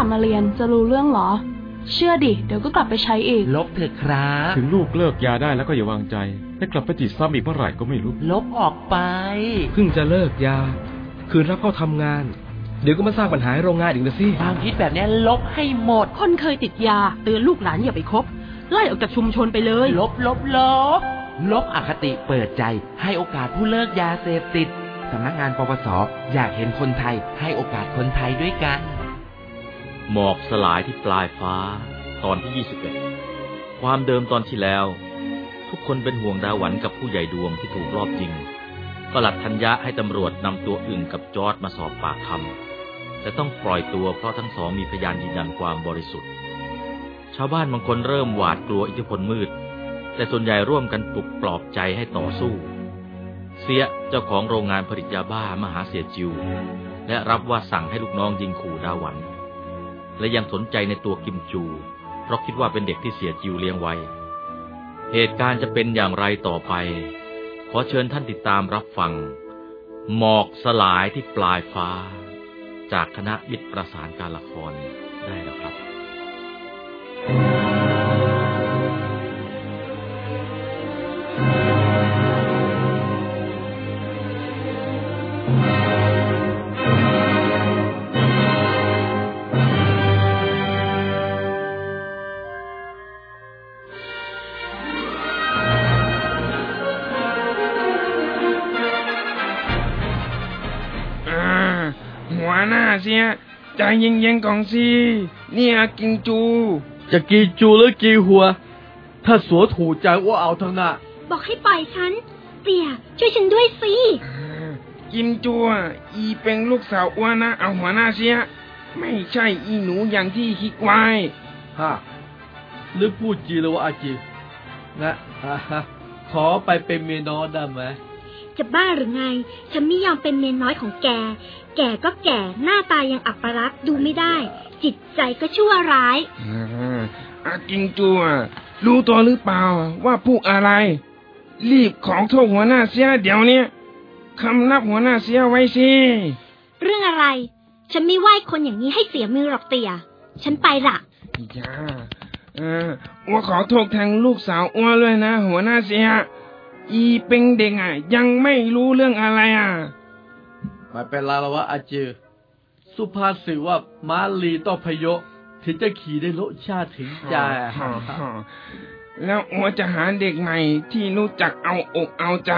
ลิกแล้วกลับมาเรียนจะรู้เรื่องเหรอ เชื่อดิ เดี๋ยวก็กลับไปใช้อีก ลบเถอะครับ ถึงลูกเลิกยาได้แล้วก็อย่าวางใจให้กลับไปติดซ้ำอีกเมื่อไหร่ก็ไม่รู้ ลบออกไป เพิ่งจะเลิกยา คืนรับเข้าทำงาน เดี๋ยวก็มาสร้างปัญหาให้โรงงานอีกนะสิความคิดแบบเนี้ยลบให้หมด คนเคยติดยาเตือนลูกหลานอย่าไปคบ ไล่ออกจากชุมชนไปเลย ลบลบลบ ลบอคติเปิดใจ ให้โอกาสผู้เลิกยาเสพติดสำนักงานปปส อยากเห็นคนไทยให้โอกาสคนไทยด้วยกัน หมอกสลายที่ปลายฟ้า ตอนที่ 21 ความเดิมตอนที่แล้ว ทุกคนเป็นห่วงดาหวันกับผู้ใหญ่ดวงที่ถูกรอบยิงประหลัดธัญญะให้ตำรวจนำตัวอึ่งกับจอร์ดมาสอบปากคำแต่ต้องปล่อยตัวเพราะทั้งสองมีพยานยืนยันความบริสุทธิ์ ชาวบ้านบางคนเริ่มหวาดกลัวอิทธิพลมืด แต่ส่วนใหญ่ร่วมกันปลุกปลอบใจให้ต่อสู้ เสียเจ้าของโรงงานผลิตยาบ้ามหาเสียจิว และรับว่าสั่งให้ลูกน้องยิงขู่ดาหวัน และยังสนใจในตัวกิมจู เพราะคิดว่าเป็นเด็กที่เสียจิวเลี้ยงไว้ เหตุการณ์จะเป็นอย่างไรต่อไป ขอเชิญท่านติดตามรับฟัง หมอกสลายที่ปลายฟ้า จากคณะมิตรประสานการละครได้แล้วครับ สียใจเย็นๆก่อนสิเนี่ยกินจู จะกีจูหรือกีหัว ถ้าสัวถูกใจว่าเอาทั้งหน้าบอกให้ปล่อยฉัน เตี่ยช่วยฉันด้วยสิอ่ากิมจูอะอีเป็นลูกสาวอ้วนนะเอาหัวหน้าเสีย ไม่ใช่อีหนูอย่างที่คิดไว้ฮะหรือพูดจีหรือว่าอาจีนะอ่าฮะขอไปเป็นเมียน้อยได้ไหม จะบ้าหรือไง ฉันไม่ยอมเป็นเมียน้อยของแก แกก็แก่ หน้าตายังอัปรักษ์ดูไม่ได้ จิตใจก็ชั่วร้ายอ่าอากิงจูอะรู้ตัวหรือเปล่าว่าพูดอะไร รีบของโทษหัวหน้าเสียเดี๋ยวเนี้ยคำนับหัวหน้าเสียไว้สิ เรื่องอะไร ฉันไม่ไหว้คนอย่างนี้ให้เสียมือหรอกเตี่ย ฉันไปละอย่าเอออ้วขอโทษแทนลูกสาวอ้วเลยนะ หัวหน้าเสีย อีเป็นเด็กอะ ยังไม่รู้เรื่องอะไรอะไม่เป็นไรแล้ววะอาจีสุภาษิตว่าม้าลีต้องพยศถึงจะขี่ได้รสชาติถึงใจแล้วอัวจะหาเด็กใหม่ที่รู้จักเอาอกเอาใจ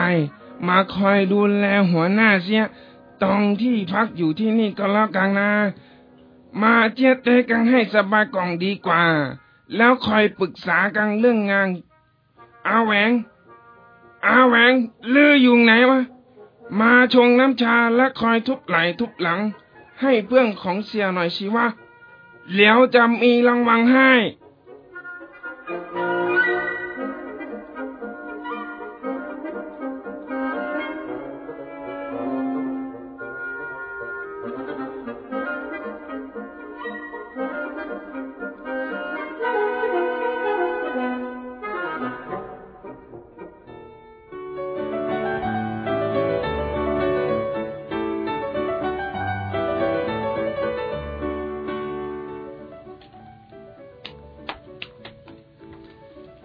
มาคอยดูแลหัวหน้าเสียตองที่พักอยู่ที่นี่ก็แล้วกันนะ มาเจียเตกันให้สบายกล่องดีกว่า แล้วคอยปรึกษากันเรื่องงานอาแหวง อาแหวงลืออยู่ไหนวะ มาชงน้ำชาและคอยทุบไหลทุบหลัง ให้เพื่อนของเสียหน่อยสิวะเดี๋ยวจะมีรางวัลให้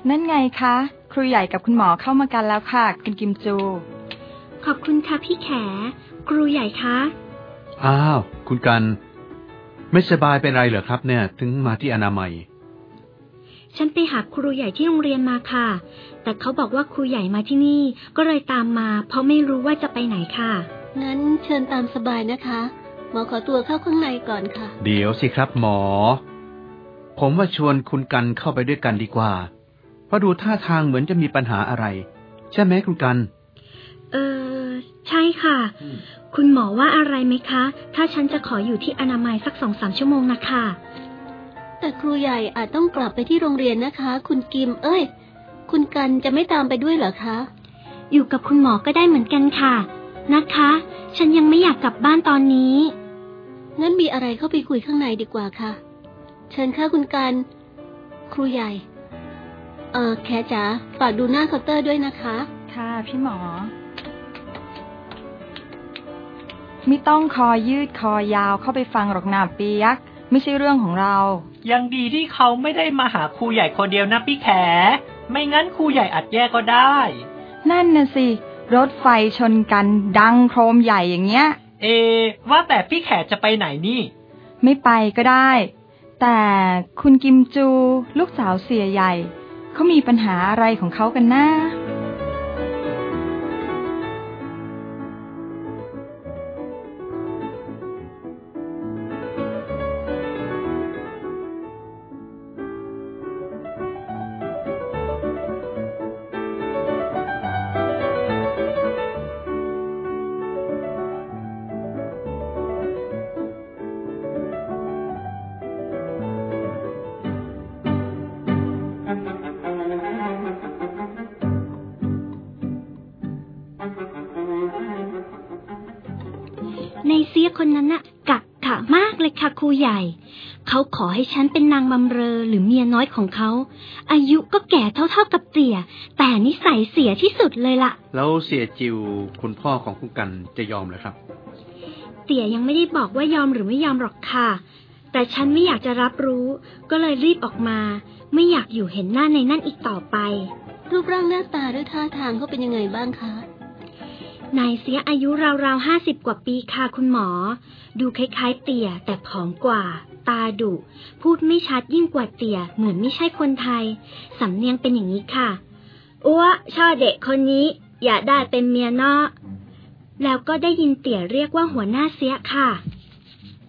นั่นไงคะ ครูใหญ่กับคุณหมอเข้ามากันแล้วค่ะ คุณกิมจู ขอบคุณค่ะพี่แข ครูใหญ่คะ อ้าว คุณกัน ไม่สบายเป็นไรเหรอครับ เนี่ย ถึงมาที่อนามัย ฉันไปหาครูใหญ่ที่โรงเรียนมาค่ะ แต่เขาบอกว่าครูใหญ่มาที่นี่ ก็เลยตามมา เพราะไม่รู้ว่าจะไปไหนค่ะ งั้นเชิญตามสบายนะคะ หมอขอตัวเข้าข้างในก่อนค่ะ เดี๋ยวสิครับหมอ ผมว่าชวนคุณกันเข้าไปด้วยกันดีกว่า เพราะดูท่าทางเหมือนจะมีปัญหาอะไร ใช่ไหมคุณกัน เออ ใช่ค่ะ คุณหมอว่าอะไรไหมคะ ถ้าฉันจะขออยู่ที่อนามัยสักสองสามชั่วโมงนะคะ แต่ครูใหญ่อาจต้องกลับไปที่โรงเรียนนะคะ คุณกิม เอ้ย คุณกันจะไม่ตามไปด้วยเหรอคะ อยู่กับคุณหมอก็ได้เหมือนกันค่ะ นะคะ ฉันยังไม่อยากกลับบ้านตอนนี้ งั้นมีอะไรเข้าไปคุยข้างในดีกว่าค่ะ เชิญค่ะคุณกัน ครูใหญ่ เออแคจ๋าฝากดูหน้าเคาน์เตอร์ด้วยนะคะ ค่ะพี่หมอ ไม่ต้องคอยืดคอยาวเข้าไปฟังหรอกนาเปียก ไม่ใช่เรื่องของเรา ยังดีที่เขาไม่ได้มาหาครูใหญ่คนเดียวนะพี่แข ไม่งั้นครูใหญ่อัดแย่ก็ได้ นั่นน่ะสิ รถไฟชนกันดังโครมใหญ่อย่างเงี้ย เอ ว่าแต่พี่แขจะไปไหนนี่ ไม่ไปก็ได้ แต่คุณกิมจู ลูกสาวเสียใหญ่ เขามีปัญหาอะไรของเขากันนะากเลยค่ะครูใหญ่ เขาขอให้ฉันเป็นนางบำเรอหรือเมียน้อยของเขา อายุก็แก่เท่าๆกับเตี่ย แต่นิสัยเสียที่สุดเลยล่ะ แล้วเสียจิวคุณพ่อของคุณกันจะยอมเหรอครับ เตี่ยยังไม่ได้บอกว่ายอมหรือไม่ยอมหรอกค่ะ แต่ฉันไม่อยากจะรับรู้ ก็เลยรีบออกมา ไม่อยากอยู่เห็นหน้าในนั่นอีกต่อไป รูปร่างหน้าตาด้วยท่าทางเขาเป็นยังไงบ้างคะ นายเสียอายุราวๆห้าสิบกว่าปีค่ะคุณหมอ ดูคล้ายๆเตี่ยแต่ผอมกว่า ตาดุ พูดไม่ชัดยิ่งกว่าเตี่ยเหมือนไม่ใช่คนไทย สำเนียงเป็นอย่างนี้ค่ะอ้วชอบเด็กคนนี้ อย่าได้เป็นเมียนอกแล้วก็ได้ยินเตี่ยเรียกว่าหัวหน้าเสียค่ะ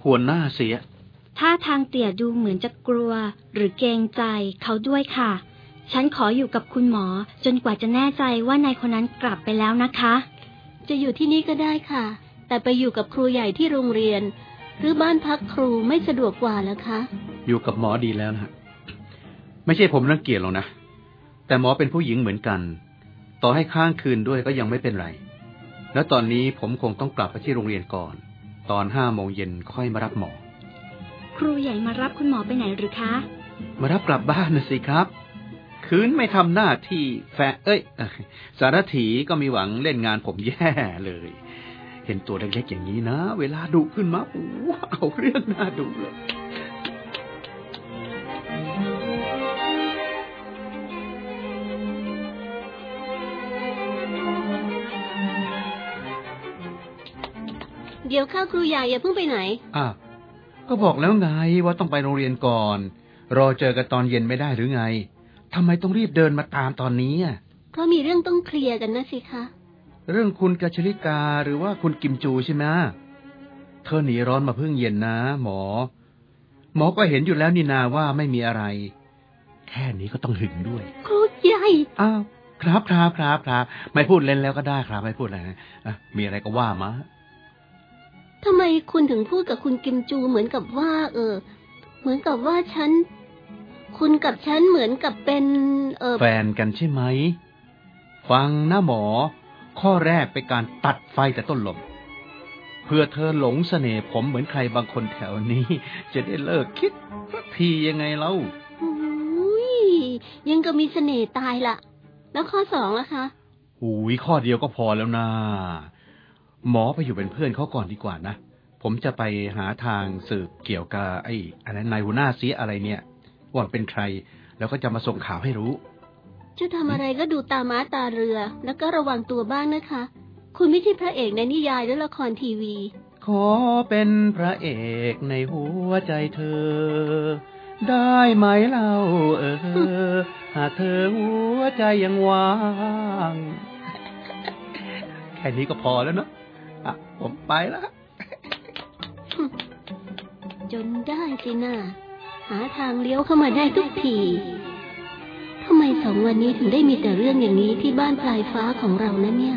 หัวหน้าเสียท่าทางเตี่ยดูเหมือนจะกลัว หรือเกรงใจเขาด้วยค่ะ ฉันขออยู่กับคุณหมอจนกว่าจะแน่ใจว่านายคนนั้นกลับไปแล้วนะคะ จะอยู่ที่นี่ก็ได้ค่ะ แต่ไปอยู่กับครูใหญ่ที่โรงเรียน หรือบ้านพักครูไม่สะดวกกว่าแล้วคะ อยู่กับหมอดีแล้วนะฮะไม่ใช่ผมรังเกียจหรอกนะ แต่หมอเป็นผู้หญิงเหมือนกัน ต่อให้ค้างคืนด้วยก็ยังไม่เป็นไร แล้วตอนนี้ผมคงต้องกลับไปที่โรงเรียนก่อน ตอนห้าโมงเย็นค่อยมารับหมอ ครูใหญ่มารับคุณหมอไปไหนหรือคะ มารับกลับบ้านนะสิครับ คืนไม่ทำหน้าที่แฟเอ้ยเอ้ย สารถีก็มีหวังเล่นงานผมแย่เลย เห็นตัวเล็กๆอย่างนี้นะ เวลาดุขึ้นมาโอ้โหเอาเรื่องน่าดุเลยเดี๋ยวข้าครูใหญ่อย่าเพิ่งไปไหนอ้าวก็บอกแล้วไงว่าต้องไปโรงเรียนก่อน รอเจอกันตอนเย็นไม่ได้หรือไง ทำไมต้องรีบเดินมาตามตอนนี้อะเพราะมีเรื่องต้องเคลียร์กันนะสิคะ เรื่องคุณกัชลิกาหรือว่าคุณกิมจูใช่ไหมเธอหนีร้อนมาเพิ่งเย็นนะ หมอ หมอก็เห็นอยู่แล้วนี่นาว่าไม่มีอะไร แค่นี้ก็ต้องหึงด้วยครูใหญ่อ้าวครับครับครับครับไม่พูดเล่นแล้วก็ได้ครับ ไม่พูดอะไรนะอะมีอะไรก็ว่ามาทำไมคุณถึงพูดกับคุณกิมจูเหมือนกับว่า เออ เหมือนกับว่าฉัน คุณกับฉันเหมือนกับเป็นเออแฟนกันใช่ไหม ฟังนะหมอ ข้อแรกเป็นการตัดไฟแต่ต้นลม เพื่อเธอหลงเสน่ห์ผมเหมือนใครบางคนแถวนี้ จะได้เลิกคิดสักทียังไงเล่าอุ้ยยังก็มีเสน่ห์ตายละ แล้วข้อสองล่ะคะหูยข้อเดียวก็พอแล้วนะ หมอไปอยู่เป็นเพื่อนเขาก่อนดีกว่านะ ผมจะไปหาทางสืบเกี่ยวกับไอ้อะไรนายหัวหน้าซีอะไรเนี่ย ว่าเป็นใคร แล้วก็จะมาส่งข่าวให้รู้ จะทำอะไรก็ดูตาม้าตาเรือ แล้วก็ระวังตัวบ้างนะคะ คุณไม่ใช่พระเอกในนิยายหรือละครทีวี ขอเป็นพระเอกในหัวใจเธอ ได้ไหมเล่าเออ หากเธอหัวใจยังว่างแค่นี้ก็พอแล้วเนาะอะ ผมไปแล้ว จนได้สินะ หาทางเลี้ยวเข้ามาได้ทุกทีทำไมสองวันนี้ถึงได้มีแต่เรื่องอย่างนี้ที่บ้านปลายฟ้าของเรานะเนี่ย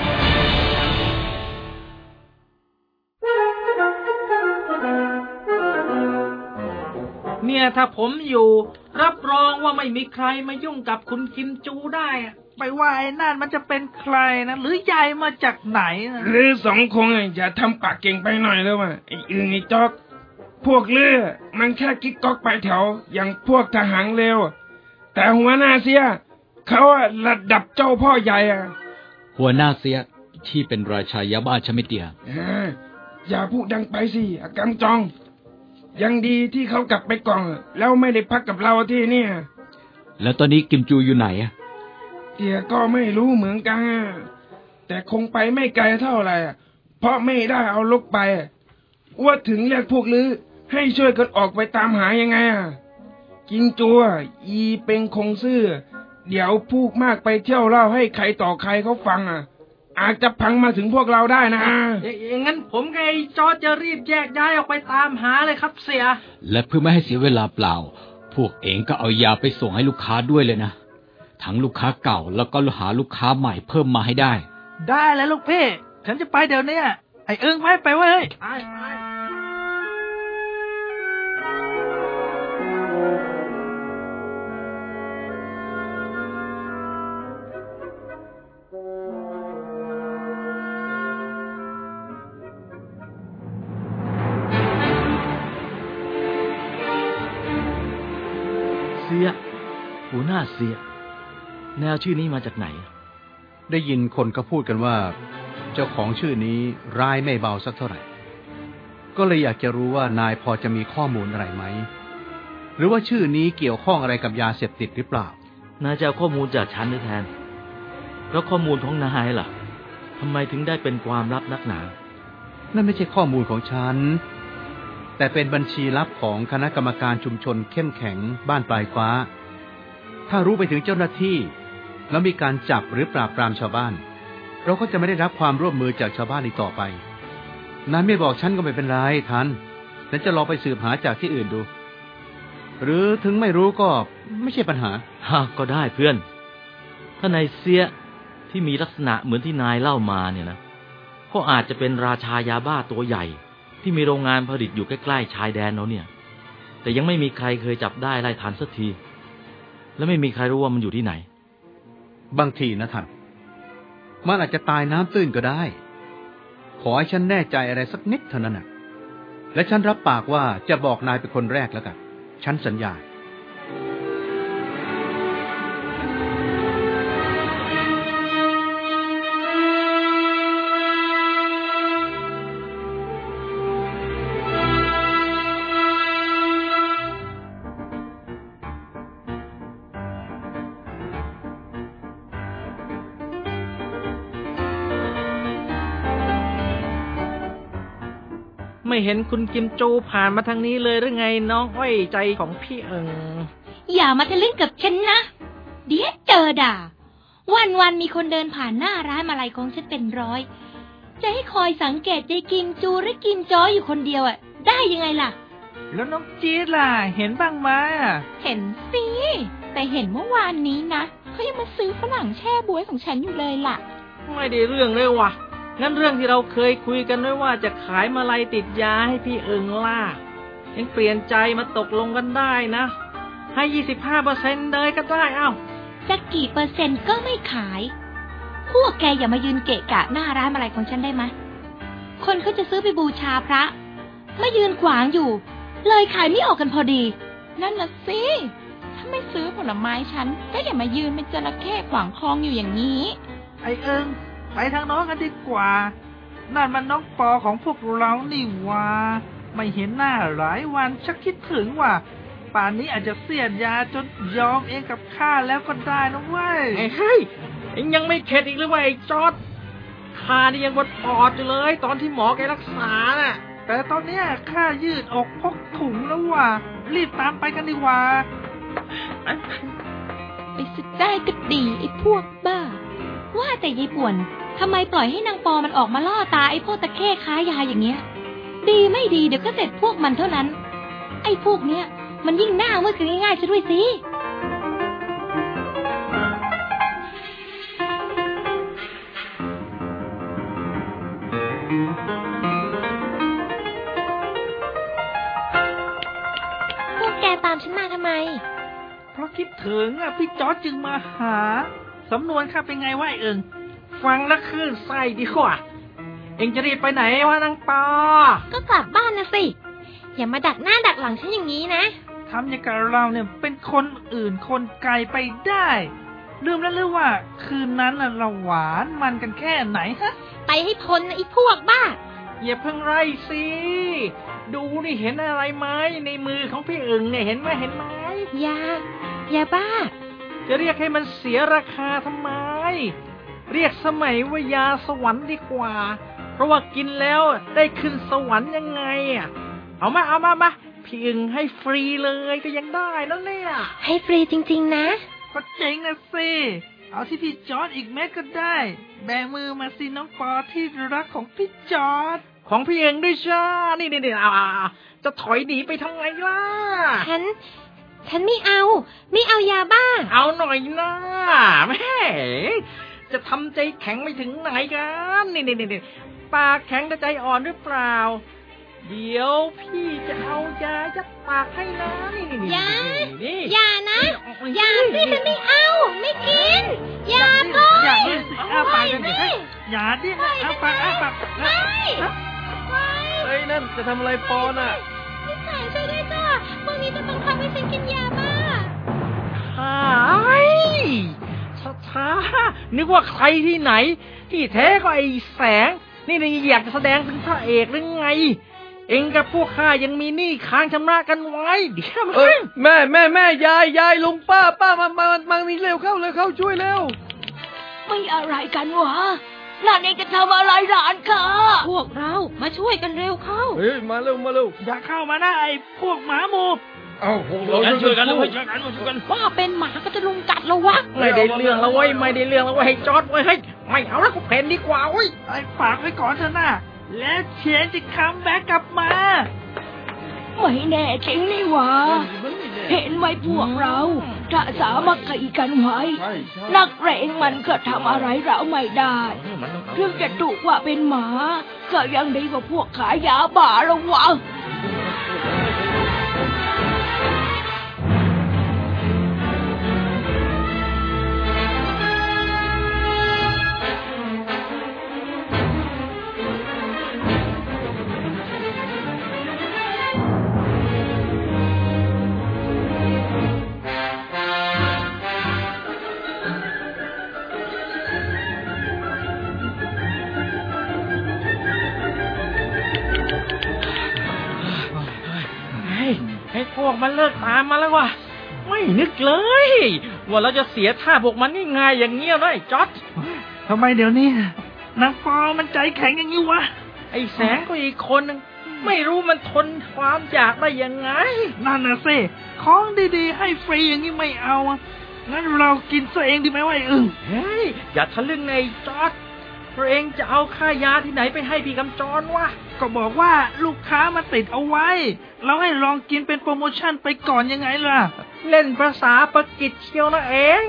เนี่ย ถ้าผมอยู่ รับรองว่าไม่มีใครมายุ่งกับคุณกิมจูได้อะไปว่าไอ้นั่นมันจะเป็นใครนะ หรือใหญ่มาจากไหนนะหรือสองคงอะอย่าทำปากเก่งไปหน่อยแล้วว่ะไอ้อึงไอ้จอก พวกเลือมันแค่กิ๊กก๊อกไปแถวอย่างพวกทหารเร็ว แต่หัวหน้าเสียเขาอะระดับเจ้าพ่อใหญ่อะหัวหน้าเสียที่เป็นราชายาบ้าใช่ไหมเตีย อ่าอย่าพูดดังไปสิอากำจอง ยังดีที่เขากลับไปก่อน แล้วไม่ได้พักกับเราที่เนี่ย แล้วตอนนี้กิมจูอยู่ไหนอะเตี่ยก็ไม่รู้เหมือนกันอะแต่คงไปไม่ไกลเท่าไหร่อะเพราะไม่ได้เอาลกไปอะว่าถึงเรียกพวกลือให้ช่วยกันออกไปตามหายังไงอะกินจัวอีเป็นคงซื่อ เดี๋ยวพูดมากไปเที่ยวเล่าให้ใครต่อใครเขาฟังอะ อาจจะพังมาถึงพวกเราได้นะอย่างงั้นผมกับไอ้จอร์จจะรีบแยกย้ายออกไปตามหาเลยครับเสีย และเพื่อไม่ให้เสียเวลาเปล่า พวกเองก็เอายาไปส่งให้ลูกค้าด้วยเลยนะ ทั้งลูกค้าเก่าแล้วก็หาลูกค้าใหม่เพิ่มมาให้ได้ ได้เลยลูกพี่ ฉันจะไปเดี๋ยวนี้ไอ้เอิงไปไปเว้ย หัวหน้าเสีย แนวชื่อนี้มาจากไหน ได้ยินคนก็พูดกันว่า เจ้าของชื่อนี้ร้ายไม่เบาสักเท่าไหร่ ก็เลยอยากจะรู้ว่านายพอจะมีข้อมูลอะไรไหม หรือว่าชื่อนี้เกี่ยวข้องอะไรกับยาเสพติดหรือเปล่า นายจะเอาข้อมูลจากฉันหรือแทน แล้วข้อมูลของนายล่ะทำไมถึงได้เป็นความลับนักหนา นั่นไม่ใช่ข้อมูลของฉัน แต่เป็นบัญชีลับของคณะกรรมการชุมชนเข้มแข็งบ้านปลายฟ้า ถ้ารู้ไปถึงเจ้าหน้าที่ แล้วมีการจับหรือปราบปรามชาวบ้าน เราก็จะไม่ได้รับความร่วมมือจากชาวบ้านอีกต่อไปนายไม่บอกฉันก็ไม่เป็นไรทันฉันจะลองไปสืบหาจากที่อื่นดู หรือถึงไม่รู้ก็ไม่ใช่ปัญหาฮะก็ได้เพื่อน ถ้านายเสียที่มีลักษณะเหมือนที่นายเล่ามาเนี่ยนะ ก็อาจจะเป็นราชายาบ้าตัวใหญ่ ที่มีโรงงานผลิตอยู่ใกล้ๆชายแดนเราเนี่ย แต่ยังไม่มีใครเคยจับได้ไล่ทันสักที และไม่มีใครรู้ว่ามันอยู่ที่ไหน บางทีนะท่าน มันอาจจะตายน้ำตื้นก็ได้ ขอให้ฉันแน่ใจอะไรสักนิดเท่านั้นนะและฉันรับปากว่าจะบอกนายเป็นคนแรกแล้วกัน ฉันสัญญา ไม่เห็นคุณกิมจูผ่านมาทางนี้เลยหรือไงน้องอ้อยใจของพี่เอิงอย่ามาทะลึ่งกับฉันนะ เดี๋ยวเจอด่า วันวันๆมีคนเดินผ่านหน้าร้านมาลัยของฉันเป็นร้อย จะให้คอยสังเกตยายกิมจูหรือกิมจออยู่คนเดียวอะ ได้ยังไงล่ะ แล้วน้องจี๊ดล่ะ เห็นบ้างไหมอะเห็นสิ แต่เห็นเมื่อวานนี้นะเขายังมาซื้อฝรั่งแช่บวยของฉันอยู่เลยล่ะ ไม่ได้เรื่องเลยว่ะ งั้นเรื่องที่เราเคยคุยกันไว้ว่าจะขายมาลัยติดยาให้พี่เอิงล่ะยังเปลี่ยนใจมาตกลงกันได้นะ ให้ยี่สิบห้าเปอร์เซ็นต์เลยก็ได้เอ้าจะกี่เปอร์เซ็นต์ก็ไม่ขาย พวกแกอย่ามายืนเกะกะหน้าร้านอะไรของฉันได้ไหมคนเขาจะซื้อไปบูชาพระมายืนขวางอยู่ เลยขายไม่ออกกันพอดี นั่นน่ะสิถ้าไม่ซื้อผลไม้ฉันก็อย่ามายืนเป็นจระเข้ขวางคลองอยู่อย่างนี้ ไอเอิง ไปทางน้องกันดีกว่า นั่นมันน้องปอของพวกเรานี่หว่าไม่เห็นหน้าหลายวันชักคิดถึงว่า ป่านนี้อาจจะเสียดยาจนยอมเองกับข้าแล้วก็ได้นะเว้ยเฮ้ยเอ็งยังไม่เข็ดอีกหรือว่าไอ้จอดข้านี่ยังบดปอดอยู่เลย ตอนที่หมอแกรักษาน่ะ แต่ตอนเนี้ยข้ายืดอกพกถุงแล้วว่ะรีบตามไปกันดีกว่า ไปสุดได้ก็ดีไอ้พวกบ้า ว่าแต่ยายป่วนทำไมปล่อยให้นางปอมันออกมาล่อตาไอ้พวกตะเข้ค้ายาอย่างเงี้ย ดีไม่ดีเดี๋ยวก็เสร็จพวกมันเท่านั้น ไอ้พวกเนี้ย มันยิ่งหน้ามืดกันง่ายๆซะด้วยสิพวกแกตามฉันมาทำไม เพราะคิดถึงอะพี่จอร์จจึงมาหา สำนวนข้าเป็นไงวะไอ้เอิงฟังแล้วคลื่นไส้ดีกว่า เอ็งจะรีบไปไหนวะนางปอก็กลับบ้านนะสิ อย่ามาดักหน้าดักหลังฉันอย่างนี้นะทำอย่างกับเราเนี่ยเป็นคนอื่นคนไกลไปได้ลืมแล้วหรือว่า คืนนั้นน่ะเราหวานมันกันแค่ไหนฮะ ไปให้พ้นนะไอ้พวกบ้า อย่าเพิ่งไล่สิ ดูนี่เห็นอะไรไหมในมือของพี่เอิงเนี่ยเห็นไหมเห็นไหมอย่า อย่าบ้า จะเรียกให้มันเสียราคาทำไม เรียกสมัยว่ายาสวรรค์ดีกว่า เพราะว่ากินแล้วได้ขึ้นสวรรค์ยังไงอะเอามาเอามามาพี่เอิงให้ฟรีเลยก็ยังได้นั่นเนี่ย ให้ฟรีจริง ๆ นะ ก็เจ๋งนะสิเอาที่พี่จอร์ดอีกเม็ดก็ได้ แบมือมาสิน้องปอที่รักของพี่จอร์ดของพี่เองด้วยจ้านี่นี่นี่เอาเอาเอาจะถอยหนีไปทำไงล่ะ ฉัน ฉันไม่เอา ไม่เอายาบ้า เอาหน่อยนะแม่จะทำใจแข็งไม่ถึงไหนกัน นี่นี่นี่ปากแข็งแต่ใจอ่อนหรือเปล่า เดี๋ยวพี่จะเอายายัดปากให้นะนี่นี่นี่อย่านี่อย่านะ อย่าสิฉันไม่เอา ไม่กิน อย่าปล่อยอย่าดิสิอ้าปากกันดิเฮ้ยอย่าดิอาปากอาปากไม่เฮ้ยนั่นจะทำอะไรปอนอะพี่สายช่วยด้วยจ้า จะบังคับให้ฉันกินยาบ้าหายช้าๆนึกว่าใครที่ไหน ที่แท้ก็ไอ้แสง นี่นี่อยากจะแสดงเป็นพระเอกหรือไง เองกับพวกข้ายังมีหนี้ค้างชำระกันไว้เดี๋ยวเอ้ยแม่แม่แม่ยายยายลุงป้าป้ามามามานี่เร็วเข้าเร็วเข้าช่วยเร็วไม่อะไรกันวะหลานเองจะทำอะไรหลานค่ะพวกเรามาช่วยกันเร็วเข้า เฮ้ยมาเร็วมาเร็วอย่าเข้ามานะไอ้พวกหมาหมู เอาพวกเราช่วยกันสู้ช่วยกันช่วยกันว่าเป็นหมาก็จะลุงกัดแล้ววะไม่ได้เรื่องแล้วเว้ยไม่ได้เรื่องแล้วเว้ยให้จอดเว้ยเฮ้ยไม่เอาแล้วกูเพนดีกว่าเว้ยไอ้ฝากไว้ก่อนเถอะนะแล้วเชียนจะคัมแบ็กกลับมาไม่แน่จริงนี่หวะเห็นไหมพวกเรา ถ้าสามัคคีกันไว้ นักเรงมันก็ทำอะไรเราไม่ได้ถึงจะถูกว่าเป็นหมา ก็ยังดีกว่าพวกขายยาบ้าละวะ มันเลิกตามมาแล้วว่ะไม่นึกเลย ว่าเราจะเสียท่าพวกมันง่ายๆอย่างเงี้ยนะไอ้จอดทำไมเดี๋ยวนี้นางปอมันใจแข็งอย่างนี้วะไอ้แสงก็อีกคนนึงไม่รู้มันทนความอยากได้ยังไง นั่นน่ะสิของดีๆ ให้ฟรีอย่างนี้ไม่เอาอะงั้นเรากินซะเองดีไหมวะไอ้อึ่งเฮ้ยอย่าทะลึ่งในจอดตัวเองจะเอาค่ายาที่ไหนไปให้พี่กำจรวะก็บอกว่าลูกค้ามาติดเอาไว้ เราให้ลองกินเป็นโปรโมชั่นไปก่อนยังไงล่ะ เล่นภาษาปากิจเชียวนะเอง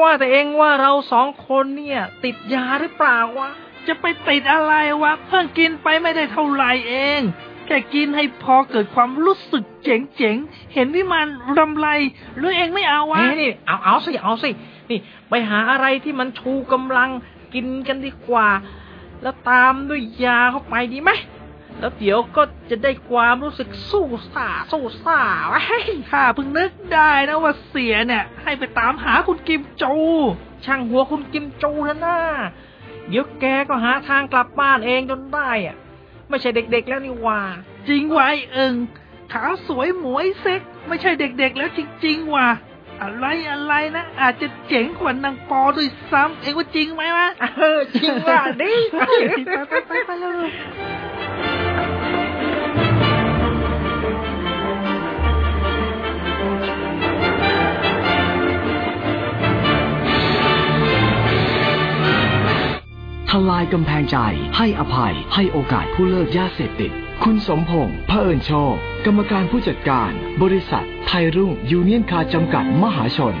ว่าแต่เองว่าเราสองคนเนี่ย ติดยาหรือเปล่าวะ จะไปติดอะไรวะ เพิ่งกินไปไม่ได้เท่าไหร่เอง แค่กินให้พอเกิดความรู้สึกเจ๋งๆ เห็นวิมานรำไรหรือเองไม่เอาวะเอ้ยนี่เอาเอาสิเอาสิ นี่ ไปหาอะไรที่มันชูกำลังกินกันดีกว่า แล้วตามด้วยยาเข้าไปดีไหม แล้วเดี๋ยวก็จะได้ความรู้สึกสู้ซ่าสู้ซ่าไว้ข้าเพิ่งนึกได้นะว่าเสียเนี่ย ให้ไปตามหาคุณกิมจู ช่างหัวคุณกิมจูนะน่าเดี๋ยวแกก็หาทางกลับบ้านเองจนได้อะไม่ใช่เด็กๆแล้วนี่หว่า จริงไว้เอิงขาวสวยหมวยเซ็ก ไม่ใช่เด็กๆแล้วจริง ๆ ว่ะอะไรอะไรนะ อาจจะเจ๋งกว่านางปอด้วยซ้ำเองว่าจริงไหมวะเออจริงว่ะดิไปไปไปไปแล้ว ลายกำแพงใจ ให้อภัย ให้โอกาสผู้เลิกยาเสพติด คุณสมพงษ์เพิ่นโชค กรรมการผู้จัดการ บริษัท ไทยรุ่งยูเนียนคาร์จำกัดมหาชน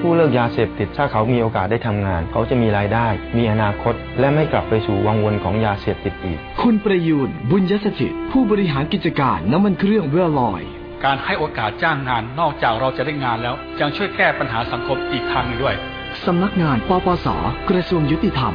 ผู้เลิกยาเสพติดถ้าเขามีโอกาสได้ทำงาน เขาจะมีรายได้ มีอนาคต และไม่กลับไปสู่วังวนของยาเสพติดอีก คุณประยูนบุญยสถิตผู้บริหารกิจการน้ำมันเครื่องเวลลอย การให้โอกาสจ้างงานนอกจากเราจะได้งานแล้ว ยังช่วยแก้ปัญหาสังคมอีกทางหนึ่งด้วย สำนักงานปปส กระทรวงยุติธรรม